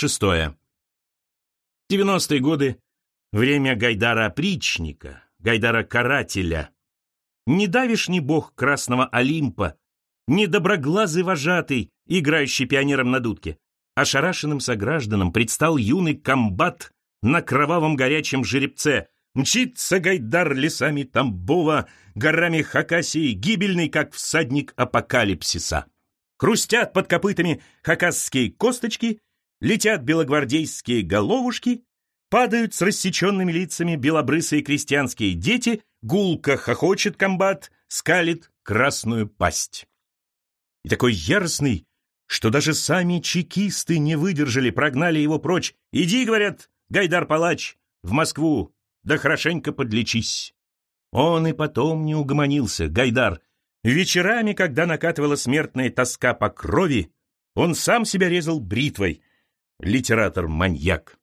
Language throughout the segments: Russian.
Шестое. 90-е годы — время Гайдара-опричника, Гайдара-карателя. Не давишний бог Красного Олимпа, не доброглазый вожатый, играющий пионером на дудке. Ошарашенным согражданам предстал юный комбат на кровавом горячем жеребце. Мчится Гайдар лесами Тамбова, горами Хакасии, гибельный, как всадник апокалипсиса. Хрустят под копытами хакасские косточки, летят белогвардейские головушки, падают с рассеченными лицами белобрысые крестьянские дети, гулко хохочет комбат, скалит красную пасть. И такой яростный, что даже сами чекисты не выдержали, прогнали его прочь. «Иди, — говорят, — Гайдар-палач, в Москву, да хорошенько подлечись». Он и потом не угомонился, Гайдар. Вечерами, когда накатывала смертная тоска по крови, он сам себя резал бритвой. Литератор-маньяк.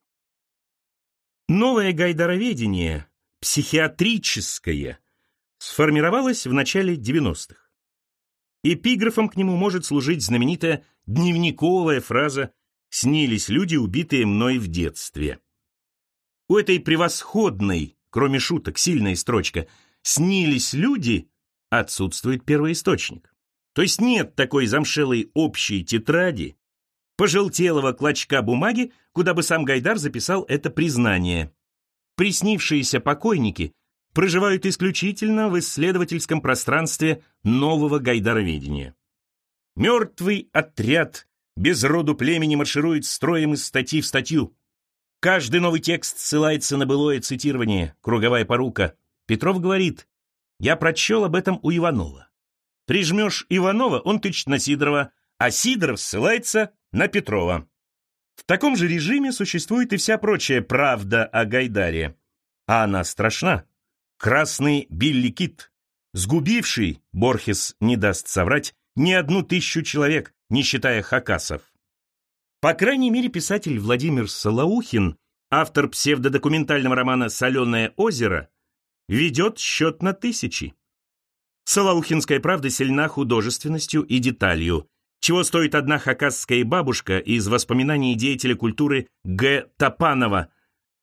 Новое гайдароведение, психиатрическое, сформировалось в начале 90-х. Эпиграфом к нему может служить знаменитая дневниковая фраза «Снились люди, убитые мной в детстве». У этой превосходной, кроме шуток, сильной строчка «Снились люди» отсутствует первоисточник. То есть нет такой замшелой общей тетради, пожелтелого клочка бумаги, куда бы сам Гайдар записал это признание. Приснившиеся покойники проживают исключительно в исследовательском пространстве нового гайдароведения. Мертвый отряд без роду племени марширует строем из статьи в статью. Каждый новый текст ссылается на былое цитирование, круговая порука. Петров говорит, я прочел об этом у Иванова. Прижмешь Иванова, он тычет на Сидорова, а Сидоров ссылается на Петрова. В таком же режиме существует и вся прочая правда о Гайдаре. А она страшна. Красный Билли Кит, сгубивший, Борхес не даст соврать, не одну тысячу человек, не считая хакасов. По крайней мере, писатель Владимир Солоухин, автор псевдодокументального романа «Соленое озеро», ведет счет на тысячи. Солоухинская правда сильна художественностью и деталью, чего стоит одна хакасская бабушка из воспоминаний деятеля культуры Г. Топанова,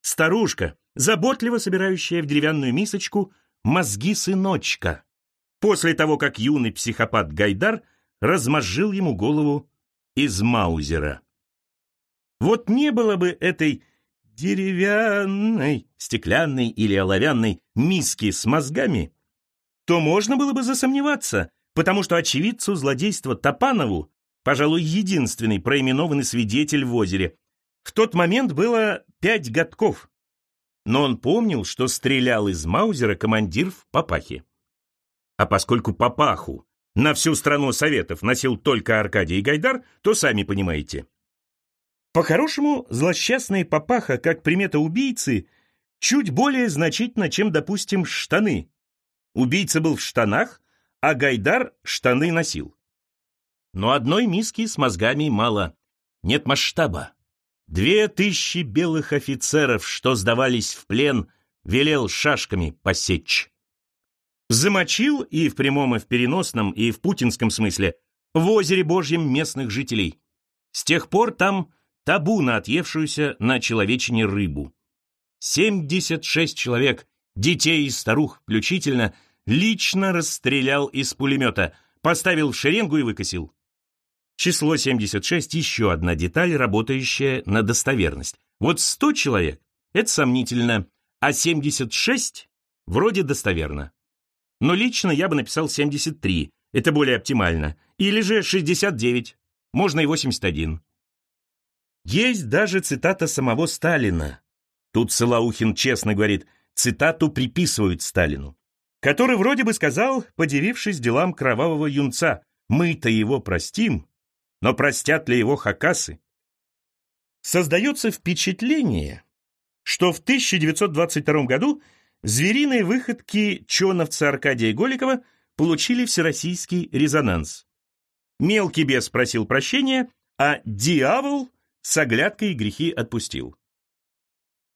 старушка, заботливо собирающая в деревянную мисочку мозги сыночка, после того, как юный психопат Гайдар размозжил ему голову из маузера. Вот не было бы этой деревянной, стеклянной или оловянной миски с мозгами, то можно было бы засомневаться, потому что очевидцу злодейства Топанову, пожалуй, единственный проименованный свидетель в озере, в тот момент было пять годков, но он помнил, что стрелял из Маузера командир в Папахе. А поскольку Папаху на всю страну Советов носил только Аркадий Гайдар, то сами понимаете. По-хорошему, злосчастный Папаха, как примета убийцы, чуть более значительно, чем, допустим, штаны. Убийца был в штанах, а Гайдар штаны носил. Но одной миски с мозгами мало. Нет масштаба. Две тысячи белых офицеров, что сдавались в плен, велел шашками посечь. Замочил и в прямом, и в переносном, и в путинском смысле в озере Божьем местных жителей. С тех пор там табу на отъевшуюся на человечине рыбу. 76 человек, детей и старух включительно, лично расстрелял из пулемета, поставил в шеренгу и выкосил. Число 76 – еще одна деталь, работающая на достоверность. Вот 100 человек – это сомнительно, а 76 – вроде достоверно. Но лично я бы написал 73, это более оптимально. Или же 69, можно и 81. Есть даже цитата самого Сталина. Тут Солоухин честно говорит, цитату приписывают Сталину, который вроде бы сказал, подивившись делам кровавого юнца, «Мы-то его простим, но простят ли его хакасы? Создается впечатление, что в 1922 году звериные выходки чоновца Аркадия Голикова получили всероссийский резонанс. Мелкий бес просил прощения, а дьявол с оглядкой грехи отпустил.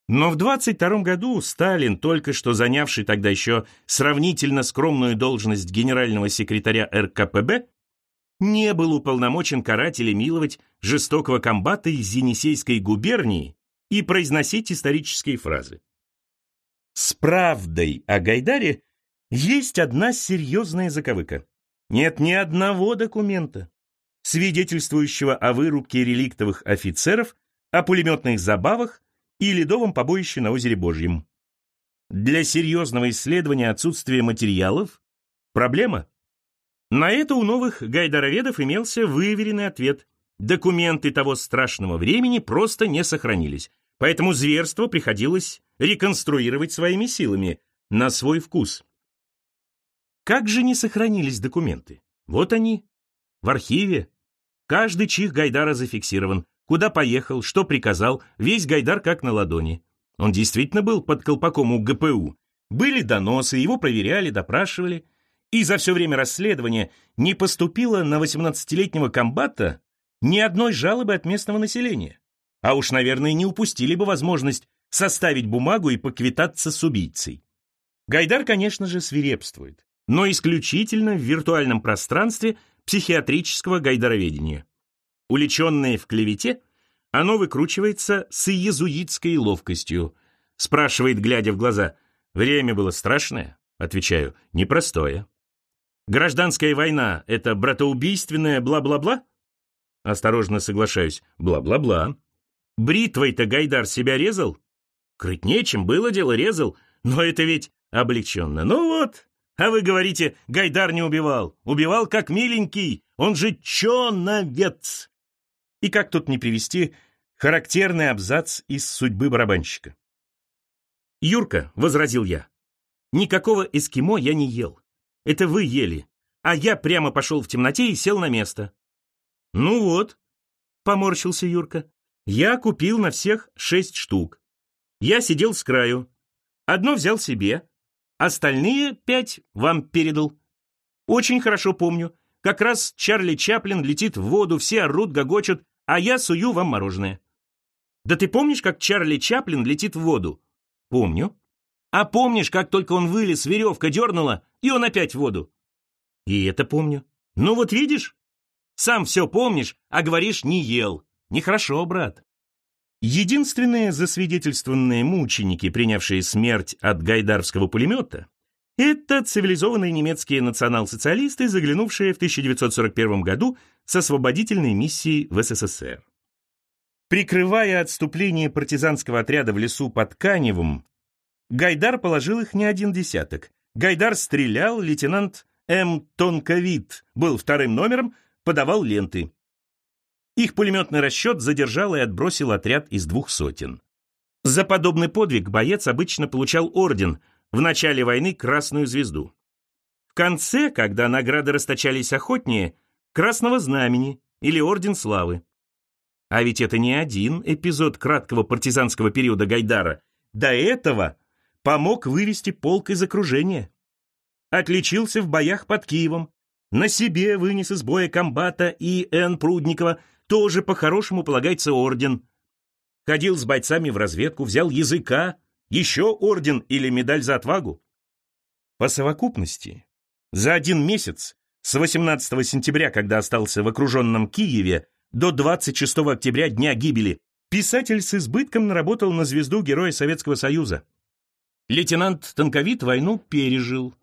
Но в 22 году Сталин, только что занявший тогда еще сравнительно скромную должность генерального секретаря РКПБ, не был уполномочен карать или миловать жестокого комбата из Енисейской губернии и произносить исторические фразы. С правдой о Гайдаре есть одна серьезная заковыка. Нет ни одного документа, свидетельствующего о вырубке реликтовых офицеров, о пулеметных забавах и ледовом побоище на озере Божьем. Для серьезного исследования отсутствия материалов – проблема. На это у новых гайдароведов имелся выверенный ответ. Документы того страшного времени просто не сохранились, поэтому зверство приходилось реконструировать своими силами, на свой вкус. Как же не сохранились документы? Вот они, в архиве. Каждый чих Гайдара зафиксирован, куда поехал, что приказал, весь Гайдар как на ладони. Он действительно был под колпаком у ГПУ. Были доносы, его проверяли, допрашивали. И за все время расследования не поступило на 18-летнего комбата ни одной жалобы от местного населения. А уж, наверное, не упустили бы возможность составить бумагу и поквитаться с убийцей. Гайдар, конечно же, свирепствует, но исключительно в виртуальном пространстве психиатрического гайдароведения. Уличенное в клевете, оно выкручивается с иезуитской ловкостью. Спрашивает, глядя в глаза, «Время было страшное?» Отвечаю, «Непростое». «Гражданская война — это братоубийственное бла-бла-бла?» Осторожно соглашаюсь, «Бла-бла-бла». «Бритвой-то Гайдар себя резал?» «Крыть нечем, было дело, резал, но это ведь облегченно. Ну вот, а вы говорите, Гайдар не убивал. Убивал как миленький, он же чоновец. И как тут не привести характерный абзац из судьбы барабанщика? «Юрка», — возразил я, — «никакого эскимо я не ел. Это вы ели, а я прямо пошел в темноте и сел на место». «Ну вот», — поморщился Юрка, — «я купил на всех шесть штук. Я сидел с краю. Одно взял себе, остальные пять вам передал. Очень хорошо помню, как раз Чарли Чаплин летит в воду, все орут, гогочут, а я сую вам мороженое. Да ты помнишь, как Чарли Чаплин летит в воду? Помню. А помнишь, как только он вылез, веревка дернула, и он опять в воду? И это помню. Ну вот видишь? Сам все помнишь, а говоришь, не ел. Нехорошо, брат. Единственные засвидетельствованные мученики, принявшие смерть от гайдарского пулемета, это цивилизованные немецкие национал-социалисты, заглянувшие в 1941 году с освободительной миссией в СССР. Прикрывая отступление партизанского отряда в лесу под Каневым, Гайдар положил их не один десяток. Гайдар стрелял, лейтенант М. Тонковит был вторым номером, подавал ленты. Их пулеметный расчет задержал и отбросил отряд из двух сотен. За подобный подвиг боец обычно получал орден – в начале войны Красную Звезду. В конце, когда награды расточались охотнее, Красного Знамени или Орден Славы. А ведь это не один эпизод краткого партизанского периода Гайдара. До этого помог вывести полк из окружения. Отличился в боях под Киевом. На себе вынес из боя комбата и Н. Прудникова, тоже по-хорошему полагается орден. Ходил с бойцами в разведку, взял языка, еще орден или медаль за отвагу? По совокупности, за один месяц, с 18 сентября, когда остался в окруженном Киеве, до 26 октября, дня гибели, писатель с избытком наработал на звезду Героя Советского Союза. Лейтенант Танковит войну пережил.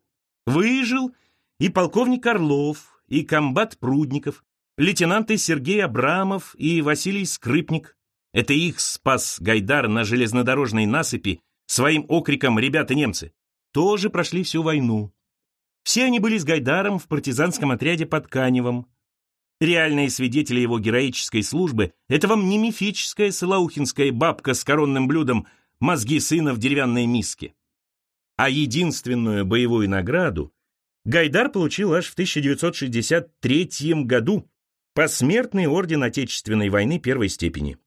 Выжил и полковник Орлов, и комбат Прудников, лейтенанты Сергей Абрамов и Василий Скрипник. Это их спас Гайдар на железнодорожной насыпи своим окриком «Ребята-немцы!» тоже прошли всю войну. Все они были с Гайдаром в партизанском отряде под Каневом. Реальные свидетели его героической службы — это вам не мифическая салаухинская бабка с коронным блюдом мозги сына в деревянной миске. А единственную боевую награду Гайдар получил аж в 1963 году посмертный орден Отечественной войны первой степени.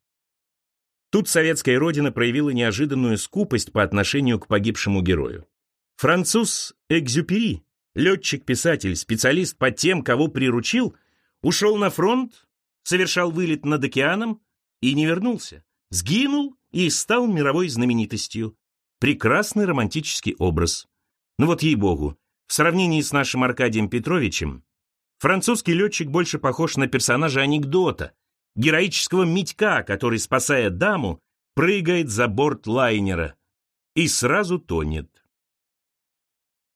Тут советская родина проявила неожиданную скупость по отношению к погибшему герою. Француз Экзюпери, летчик-писатель, специалист по тем, кого приручил, ушел на фронт, совершал вылет над океаном и не вернулся. Сгинул и стал мировой знаменитостью. Прекрасный романтический образ. Ну вот ей-богу, в сравнении с нашим Аркадием Петровичем, французский летчик больше похож на персонажа анекдота, героического Митька, который, спасая даму, прыгает за борт лайнера и сразу тонет.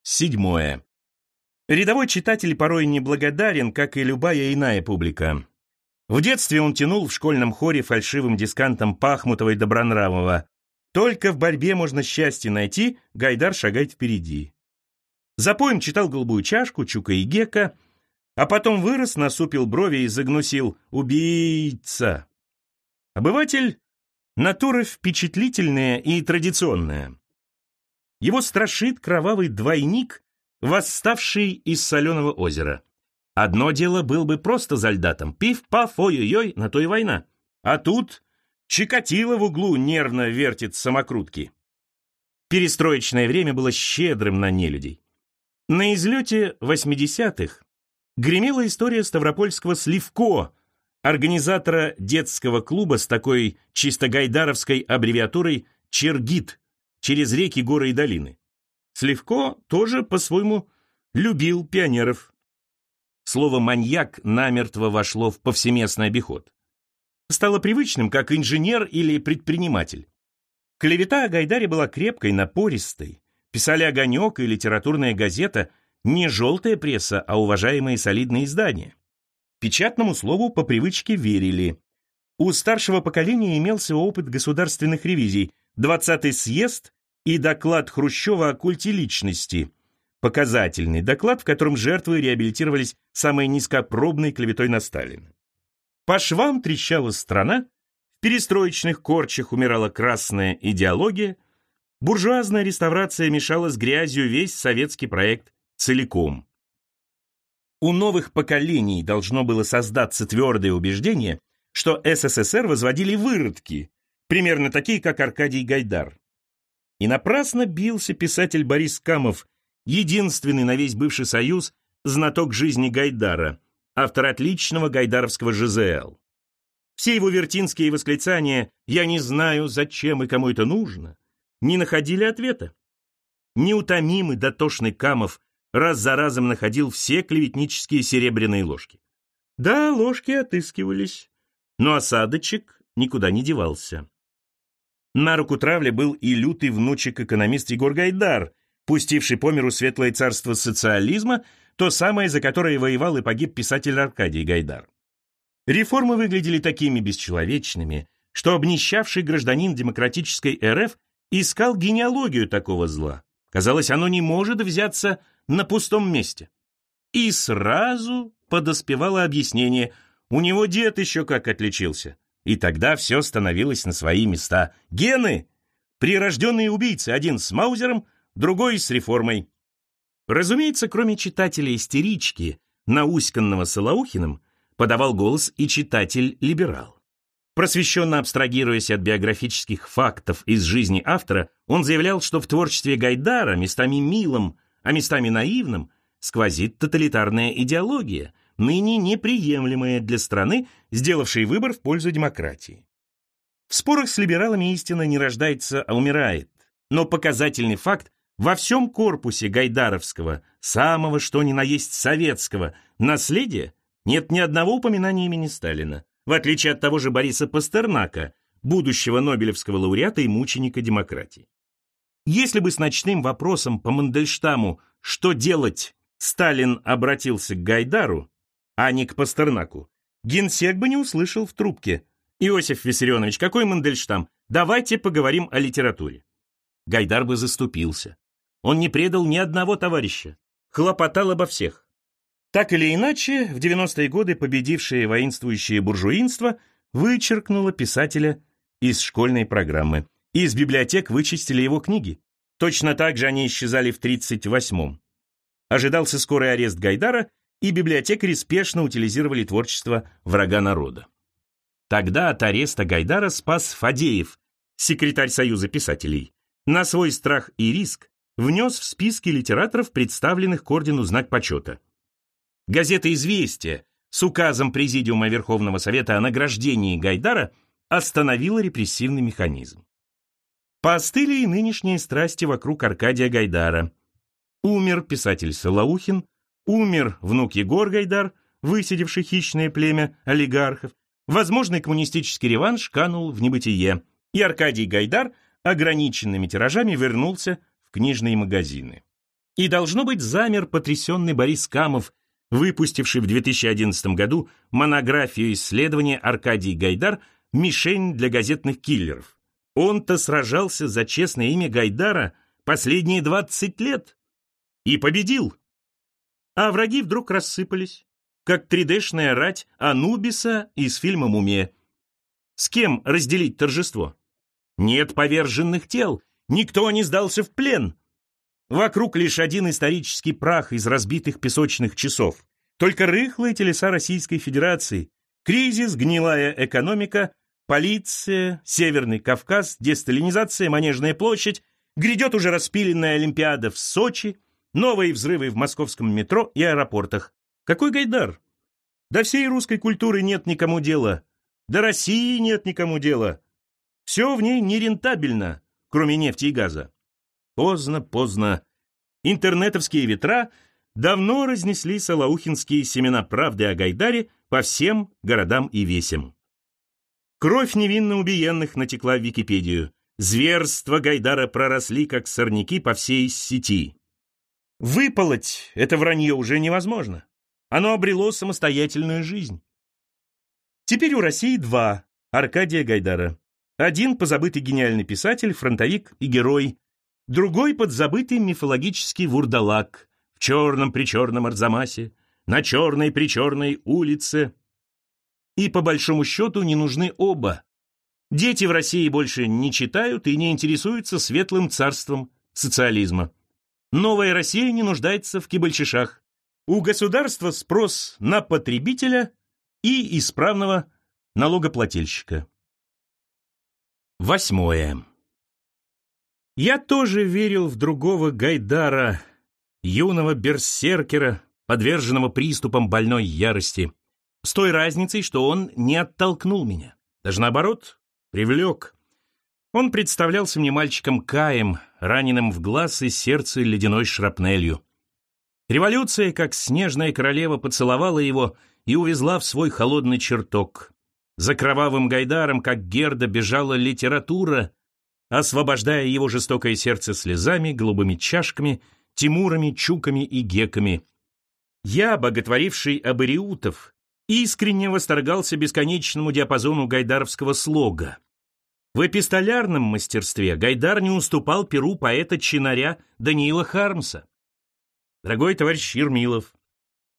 Седьмое. Рядовой читатель порой неблагодарен, как и любая иная публика. В детстве он тянул в школьном хоре фальшивым дискантом Пахмутова и Добронравова. Только в борьбе можно счастье найти, Гайдар шагает впереди. За поем читал «Голубую чашку», «Чука и Гека», а потом вырос, насупил брови и загнусил «Убийца». Обыватель — натура впечатлительная и традиционная. Его страшит кровавый двойник, восставший из соленого озера. Одно дело был бы просто зальдатом. Пиф-паф, ой-ой-ой, на то и война. А тут Чикатило в углу нервно вертит самокрутки. Перестроечное время было щедрым на нелюдей. На излете 80-х гремела история Ставропольского Сливко, организатора детского клуба с такой чисто гайдаровской аббревиатурой «Чергит» через реки, горы и долины. Сливко тоже по-своему любил пионеров. Слово «маньяк» намертво вошло в повсеместный обиход. Стало привычным, как инженер или предприниматель. Клевета о Гайдаре была крепкой, напористой. Писали «Огонек» и литературная газета, не желтая пресса, а уважаемые солидные издания. Печатному слову по привычке верили. У старшего поколения имелся опыт государственных ревизий, 20-й съезд и доклад Хрущева о культе личности. Показательный доклад, в котором жертвы реабилитировались самой низкопробной клеветой на Сталина. По швам трещала страна, в перестроечных корчах умирала красная идеология, буржуазная реставрация мешала с грязью весь советский проект целиком. У новых поколений должно было создаться твердое убеждение, что СССР возводили выродки, примерно такие, как Аркадий Гайдар. И напрасно бился писатель Борис Камов, единственный на весь бывший Союз знаток жизни Гайдара, автор отличного гайдаровского ЖЗЛ. Все его вертинские восклицания «я не знаю, зачем и кому это нужно» не находили ответа. Неутомимый дотошный Камов раз за разом находил все клеветнические серебряные ложки. Да, ложки отыскивались, но осадочек никуда не девался. На руку травли был и лютый внучек-экономист Егор Гайдар, пустивший по миру светлое царство социализма, то самое, за которое воевал и погиб писатель Аркадий Гайдар. Реформы выглядели такими бесчеловечными, что обнищавший гражданин демократической РФ искал генеалогию такого зла. Казалось, оно не может взяться на пустом месте. И сразу подоспевало объяснение, у него дед еще как отличился. И тогда все становилось на свои места. Гены! Прирожденные убийцы, один с Маузером, другой с реформой. Разумеется, кроме читателя-истерички, науськанного Солоухиным, подавал голос и читатель-либерал. Просвещенно абстрагируясь от биографических фактов из жизни автора, он заявлял, что в творчестве Гайдара, местами милым, а местами наивным, сквозит тоталитарная идеология, ныне неприемлемое для страны, сделавшей выбор в пользу демократии. В спорах с либералами истина не рождается, а умирает. Но показательный факт во всем корпусе гайдаровского, самого что ни на есть советского, наследия нет ни одного упоминания имени Сталина, в отличие от того же Бориса Пастернака, будущего Нобелевского лауреата и мученика демократии. Если бы с ночным вопросом по Мандельштаму «что делать?» Сталин обратился к Гайдару, а не к Пастернаку, генсек бы не услышал в трубке. «Иосиф Виссарионович, какой Мандельштам? Давайте поговорим о литературе». Гайдар бы заступился. Он не предал ни одного товарища, хлопотал обо всех. Так или иначе, в 90-е годы победившее воинствующее буржуинство вычеркнуло писателя из школьной программы. Из библиотек вычистили его книги. Точно так же они исчезали в 38-м. Ожидался скорый арест Гайдара, и библиотекари спешно утилизировали творчество врага народа. Тогда от ареста Гайдара спас Фадеев, секретарь Союза писателей. На свой страх и риск внес в списки литераторов, представленных к ордену знак почета. Газета «Известия» с указом Президиума Верховного Совета о награждении Гайдара остановила репрессивный механизм. Поостыли и нынешние страсти вокруг Аркадия Гайдара. Умер писатель Солоухин, Умер внук Егор Гайдар, высидевший хищное племя олигархов. Возможный коммунистический реванш канул в небытие, и Аркадий Гайдар ограниченными тиражами вернулся книжные магазины. И, должно быть, замер потрясенный Борис Камов, выпустивший в 2011 году монографию исследования Аркадий Гайдар «Мишень для газетных киллеров». Он-то сражался за честное имя Гайдара последние 20 лет и победил. А враги вдруг рассыпались, как 3D-шная рать Анубиса из фильма «Мумия». С кем разделить торжество? Нет поверженных тел, никто не сдался в плен. Вокруг лишь один исторический прах из разбитых песочных часов. Только рыхлые телеса Российской Федерации, кризис, гнилая экономика, полиция, Северный Кавказ, десталинизация, Манежная площадь, грядет уже распиленная Олимпиада в Сочи, новые взрывы в московском метро и аэропортах. Какой Гайдар? До всей русской культуры нет никому дела. До России нет никому дела. Все в ней нерентабельно, кроме нефти и газа. Поздно, поздно. Интернетовские ветра давно разнесли салаухинские семена правды о Гайдаре по всем городам и весям. Кровь невинно убиенных натекла в Википедию. Зверства Гайдара проросли, как сорняки по всей сети. Выполоть это вранье уже невозможно. Оно обрело самостоятельную жизнь. Теперь у России два Аркадия Гайдара. Один позабытый гениальный писатель, фронтовик и герой, другой подзабытый мифологический вурдалак в черном-причерном Арзамасе, на черной-причерной улице. И по большому счету не нужны оба. Дети в России больше не читают и не интересуются светлым царством социализма. Новая Россия не нуждается в кибальчишах. У государства спрос на потребителя и исправного налогоплательщика. Восьмое. Я тоже верил в другого Гайдара, юного берсеркера, подверженного приступам больной ярости, с той разницей, что он не оттолкнул меня, даже наоборот, привлек. Он представлялся мне мальчиком Каем, раненым в глаз и сердце ледяной шрапнелью. Революция, как снежная королева, поцеловала его и увезла в свой холодный чертог. За кровавым Гайдаром, как Герда, бежала литература, освобождая его жестокое сердце слезами, голубыми чашками, тимурами, чуками и геками. Я, боготворивший абориутов, искренне восторгался бесконечному диапазону гайдаровского слога. В эпистолярном мастерстве Гайдар не уступал перу поэта-чинаря Даниила Хармса. Дорогой товарищ Ермилов,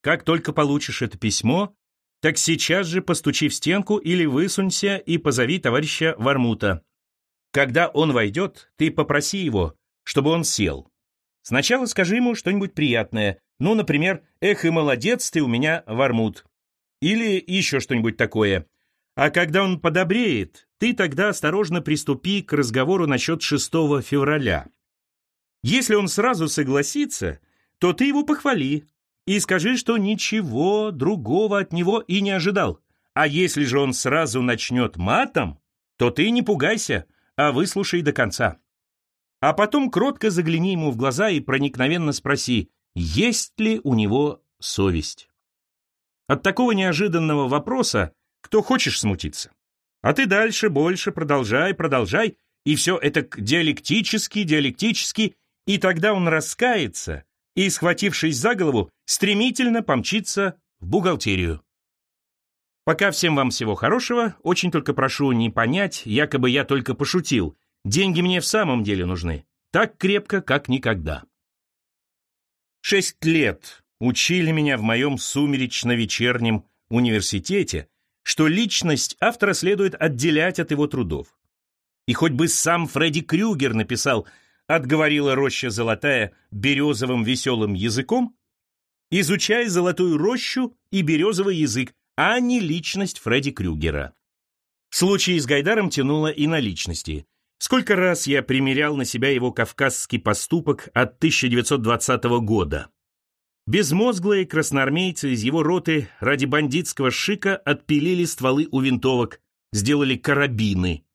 как только получишь это письмо, так сейчас же постучи в стенку или высунься и позови товарища Вармута. Когда он войдет, ты попроси его, чтобы он сел. Сначала скажи ему что-нибудь приятное, ну, например, «Эх и молодец ты у меня, Вармут». Или еще что-нибудь такое. А когда он подобреет, ты тогда осторожно приступи к разговору насчет 6 февраля. Если он сразу согласится, то ты его похвали, и скажи, что ничего другого от него и не ожидал. А если же он сразу начнет матом, то ты не пугайся, а выслушай до конца. А потом кротко загляни ему в глаза и проникновенно спроси, есть ли у него совесть. От такого неожиданного вопроса кто хочешь смутиться. А ты дальше, больше, продолжай, продолжай, и все это диалектически, диалектически, и тогда он раскается и, схватившись за голову, стремительно помчится в бухгалтерию. Пока всем вам всего хорошего, очень только прошу не понять, якобы я только пошутил. Деньги мне в самом деле нужны. Так крепко, как никогда. Шесть лет учили меня в моем сумеречно-вечернем университете, что личность автора следует отделять от его трудов. И хоть бы сам Фредди Крюгер написал отговорила роща золотая березовым веселым языком, изучай золотую рощу и березовый язык, а не личность Фредди Крюгера. В случае с Гайдаром тянуло и на личности. Сколько раз я примерял на себя его кавказский поступок от 1920 года. Безмозглые красноармейцы из его роты ради бандитского шика отпилили стволы у винтовок, сделали карабины.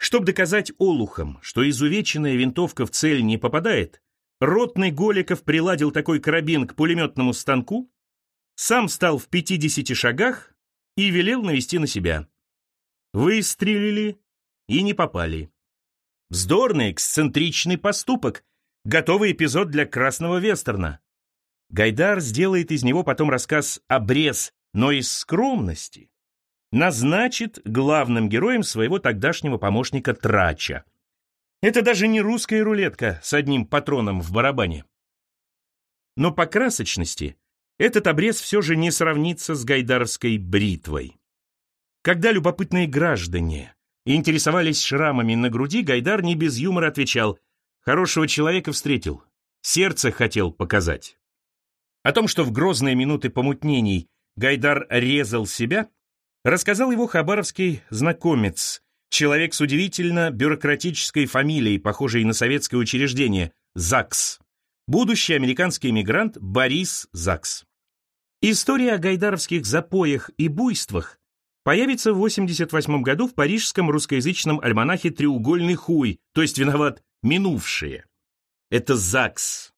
Чтобы доказать олухам, что изувеченная винтовка в цель не попадает, ротный Голиков приладил такой карабин к пулеметному станку, сам стал в 50 шагах и велел навести на себя. Выстрелили и не попали. Вздорный, эксцентричный поступок, готовый эпизод для красного вестерна. Гайдар сделает из него потом рассказ «Обрез», но из скромности назначит главным героем своего тогдашнего помощника Трача. Это даже не русская рулетка с одним патроном в барабане. Но по красочности этот обрез все же не сравнится с гайдаровской бритвой. Когда любопытные граждане интересовались шрамами на груди, Гайдар не без юмора отвечал «Хорошего человека встретил, сердце хотел показать». О том, что в грозные минуты помутнений Гайдар резал себя, рассказал его хабаровский знакомец, человек с удивительно бюрократической фамилией, похожей на советское учреждение, ЗАГС, будущий американский эмигрант Борис ЗАГС. История о гайдаровских запоях и буйствах появится в 88 году в парижском русскоязычном альманахе «Треугольный хуй», то есть виноват минувшие. Это ЗАГС.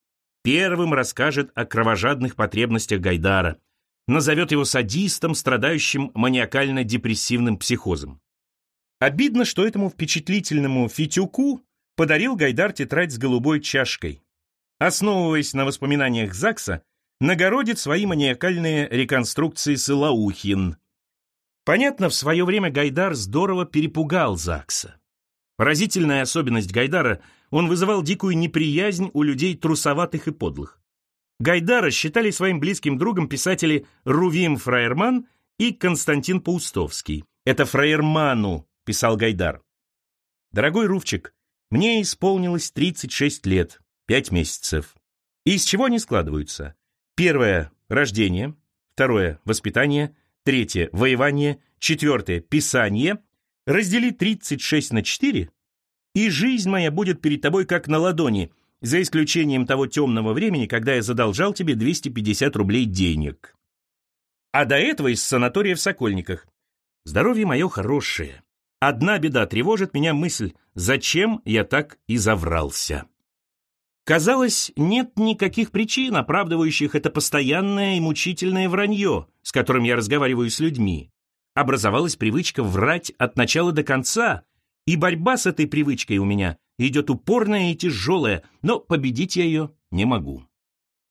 Первым расскажет о кровожадных потребностях Гайдара, назовет его садистом, страдающим маниакально-депрессивным психозом. Обидно, что этому впечатлительному Фитюку подарил Гайдар тетрадь с голубой чашкой. Основываясь на воспоминаниях ЗАГСа, нагородит свои маниакальные реконструкции Сылаухин. Понятно, в свое время Гайдар здорово перепугал ЗАГСа. Поразительная особенность Гайдара – он вызывал дикую неприязнь у людей трусоватых и подлых. Гайдара считали своим близким другом писатели Рувим Фраерман и Константин Паустовский. «Это Фраерману», — писал Гайдар. «Дорогой Рувчик, мне исполнилось 36 лет, 5 месяцев. Из чего они складываются? Первое – рождение, второе – воспитание, третье – воевание, четвертое – писание. Раздели 36 на 4, и жизнь моя будет перед тобой как на ладони, за исключением того темного времени, когда я задолжал тебе 250 рублей денег. А до этого из санатория в Сокольниках. Здоровье мое хорошее. Одна беда тревожит меня мысль, зачем я так и заврался. Казалось, нет никаких причин, оправдывающих это постоянное и мучительное вранье, с которым я разговариваю с людьми. Образовалась привычка врать от начала до конца, и борьба с этой привычкой у меня идет упорная и тяжелая, но победить я ее не могу.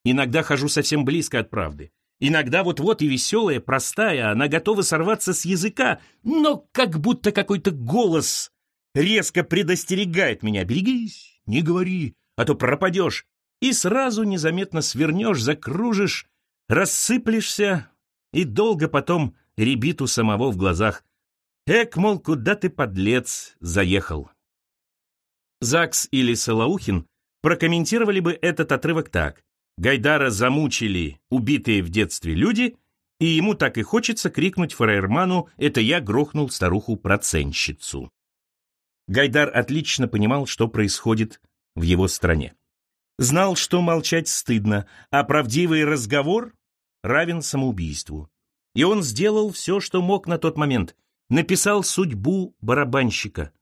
Иногда хожу совсем близко от правды. Иногда вот-вот и веселая, простая, она готова сорваться с языка, но как будто какой-то голос резко предостерегает меня. «Берегись, не говори, а то пропадешь». И сразу незаметно свернешь, закружишь, рассыплешься, и долго потом ребит у самого в глазах. Эк, мол, куда ты, подлец, заехал? Закс или Салаухин прокомментировали бы этот отрывок так. Гайдара замучили убитые в детстве люди, и ему так и хочется крикнуть фраерману «Это я грохнул старуху-проценщицу». Гайдар отлично понимал, что происходит в его стране. Знал, что молчать стыдно, а правдивый разговор равен самоубийству. И он сделал все, что мог на тот момент, написал «Судьбу барабанщика»,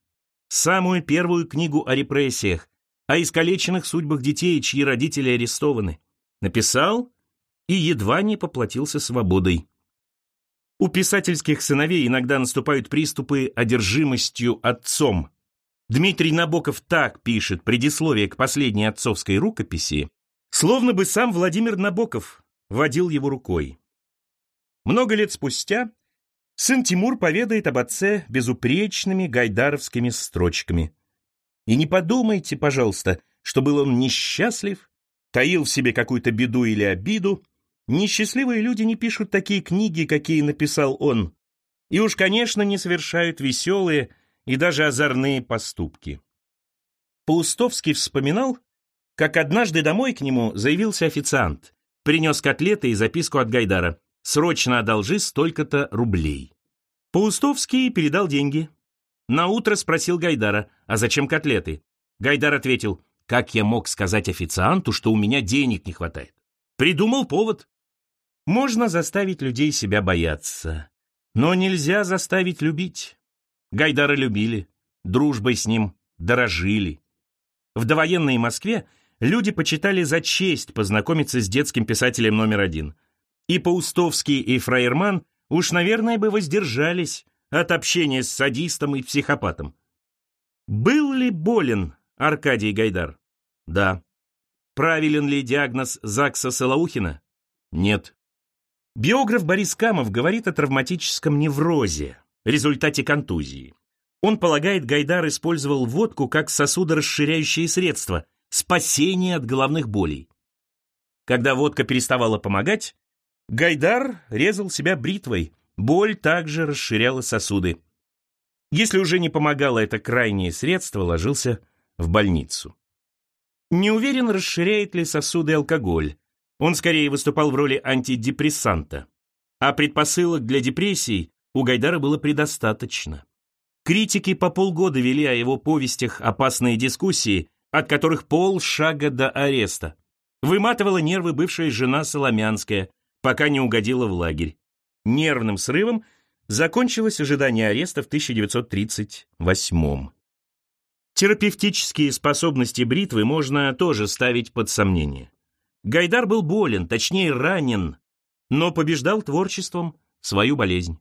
самую первую книгу о репрессиях, о искалеченных судьбах детей, чьи родители арестованы. Написал и едва не поплатился свободой. У писательских сыновей иногда наступают приступы одержимостью отцом. Дмитрий Набоков так пишет предисловие к последней отцовской рукописи, словно бы сам Владимир Набоков водил его рукой. Много лет спустя сын Тимур поведает об отце безупречными гайдаровскими строчками. И не подумайте, пожалуйста, что был он несчастлив, таил в себе какую-то беду или обиду. Несчастливые люди не пишут такие книги, какие написал он, и уж, конечно, не совершают веселые и даже озорные поступки. Паустовский вспоминал, как однажды домой к нему заявился официант, принес котлеты и записку от Гайдара. Срочно одолжи столько-то рублей. Паустовский передал деньги. На утро спросил Гайдара, а зачем котлеты? Гайдар ответил, как я мог сказать официанту, что у меня денег не хватает? Придумал повод. Можно заставить людей себя бояться, но нельзя заставить любить. Гайдара любили, дружбой с ним дорожили. В довоенной Москве люди почитали за честь познакомиться с детским писателем номер один – и Паустовский, и Фраерман уж, наверное, бы воздержались от общения с садистом и психопатом. Был ли болен Аркадий Гайдар? Да. Правилен ли диагноз Закса Солоухина? Нет. Биограф Борис Камов говорит о травматическом неврозе, результате контузии. Он полагает, Гайдар использовал водку как сосудорасширяющее средство, спасение от головных болей. Когда водка переставала помогать, Гайдар резал себя бритвой, боль также расширяла сосуды. Если уже не помогало это крайнее средство, ложился в больницу. Не уверен, расширяет ли сосуды алкоголь. Он скорее выступал в роли антидепрессанта. А предпосылок для депрессий у Гайдара было предостаточно. Критики по полгода вели о его повестях опасные дискуссии, от которых полшага до ареста. Выматывала нервы бывшая жена Соломянская, пока не угодила в лагерь. Нервным срывом закончилось ожидание ареста в 1938 Терапевтические способности бритвы можно тоже ставить под сомнение. Гайдар был болен, точнее ранен, но побеждал творчеством свою болезнь.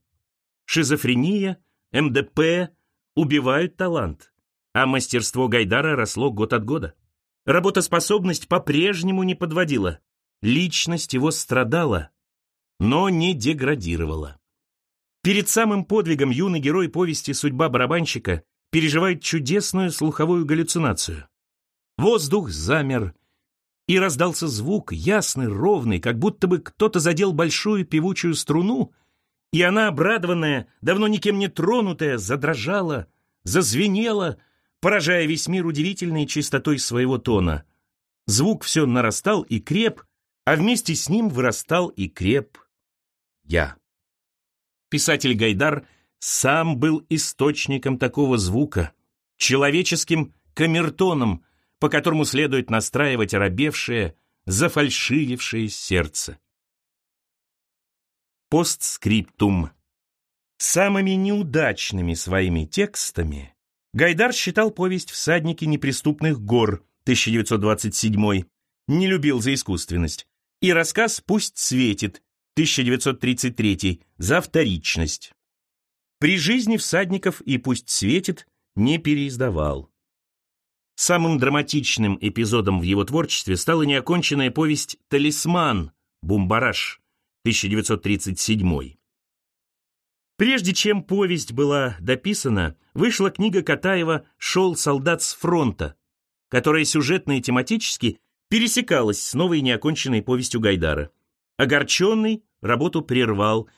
Шизофрения, МДП убивают талант, а мастерство Гайдара росло год от года. Работоспособность по-прежнему не подводила, личность его страдала, но не деградировала. Перед самым подвигом юный герой повести «Судьба барабанщика» переживает чудесную слуховую галлюцинацию. Воздух замер, и раздался звук, ясный, ровный, как будто бы кто-то задел большую певучую струну, и она, обрадованная, давно никем не тронутая, задрожала, зазвенела, поражая весь мир удивительной чистотой своего тона. Звук все нарастал и креп, а вместе с ним вырастал и креп я. Писатель Гайдар сам был источником такого звука, человеческим камертоном, по которому следует настраивать оробевшее, зафальшивившее сердце. Постскриптум. Самыми неудачными своими текстами Гайдар считал повесть «Всадники неприступных гор» 1927 не любил за искусственность, и рассказ «Пусть светит» 1933 за вторичность. При жизни всадников и пусть светит не переиздавал. Самым драматичным эпизодом в его творчестве стала неоконченная повесть «Талисман» Бумбараш 1937. Прежде чем повесть была дописана, вышла книга Катаева «Шел солдат с фронта», которая сюжетно и тематически пересекалась с новой неоконченной повестью Гайдара. Огорченный, работу прервал.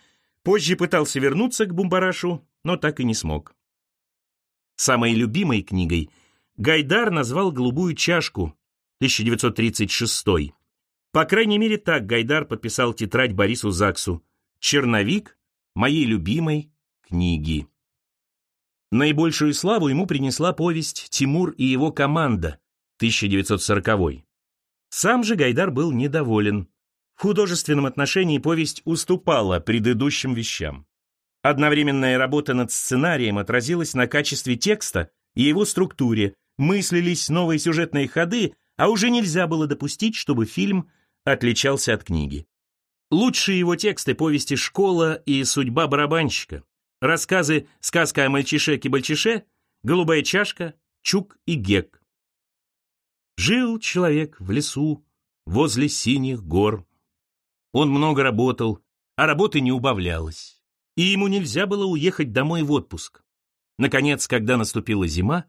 Позже пытался вернуться к Бумбарашу, но так и не смог. Самой любимой книгой Гайдар назвал «Голубую чашку» 1936 По крайней мере, так Гайдар подписал тетрадь Борису Заксу «Черновик моей любимой книги». Наибольшую славу ему принесла повесть «Тимур и его команда» 1940 Сам же Гайдар был недоволен. В художественном отношении повесть уступала предыдущим вещам. Одновременная работа над сценарием отразилась на качестве текста и его структуре, мыслились новые сюжетные ходы, а уже нельзя было допустить, чтобы фильм отличался от книги. Лучшие его тексты повести «Школа» и «Судьба барабанщика», рассказы «Сказка о мальчише-кибальчише», «Голубая чашка», «Чук и Гек». Жил человек в лесу возле синих гор. Он много работал, а работы не убавлялось. И ему нельзя было уехать домой в отпуск. Наконец, когда наступила зима,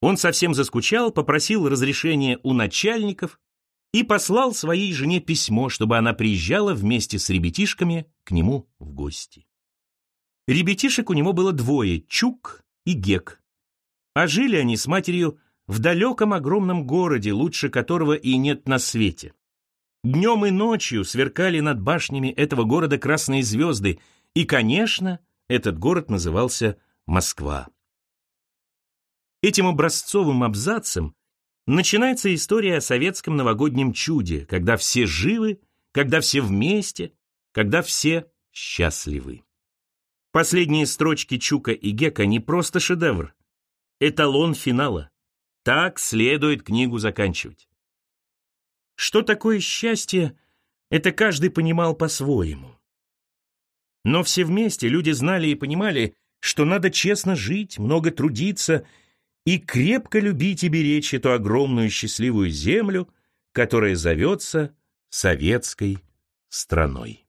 он совсем заскучал, попросил разрешения у начальников и послал своей жене письмо, чтобы она приезжала вместе с ребятишками к нему в гости. Ребятишек у него было двое — Чук и Гек. А жили они с матерью в далеком огромном городе, лучше которого и нет на свете. Днем и ночью сверкали над башнями этого города красные звезды, и, конечно, этот город назывался Москва. Этим образцовым абзацем начинается история о советском новогоднем чуде, когда все живы, когда все вместе, когда все счастливы. Последние строчки Чука и Гека не просто шедевр, эталон финала. Так следует книгу заканчивать. Что такое счастье, это каждый понимал по-своему. Но все вместе люди знали и понимали, что надо честно жить, много трудиться и крепко любить и беречь эту огромную счастливую землю, которая зовется советской страной.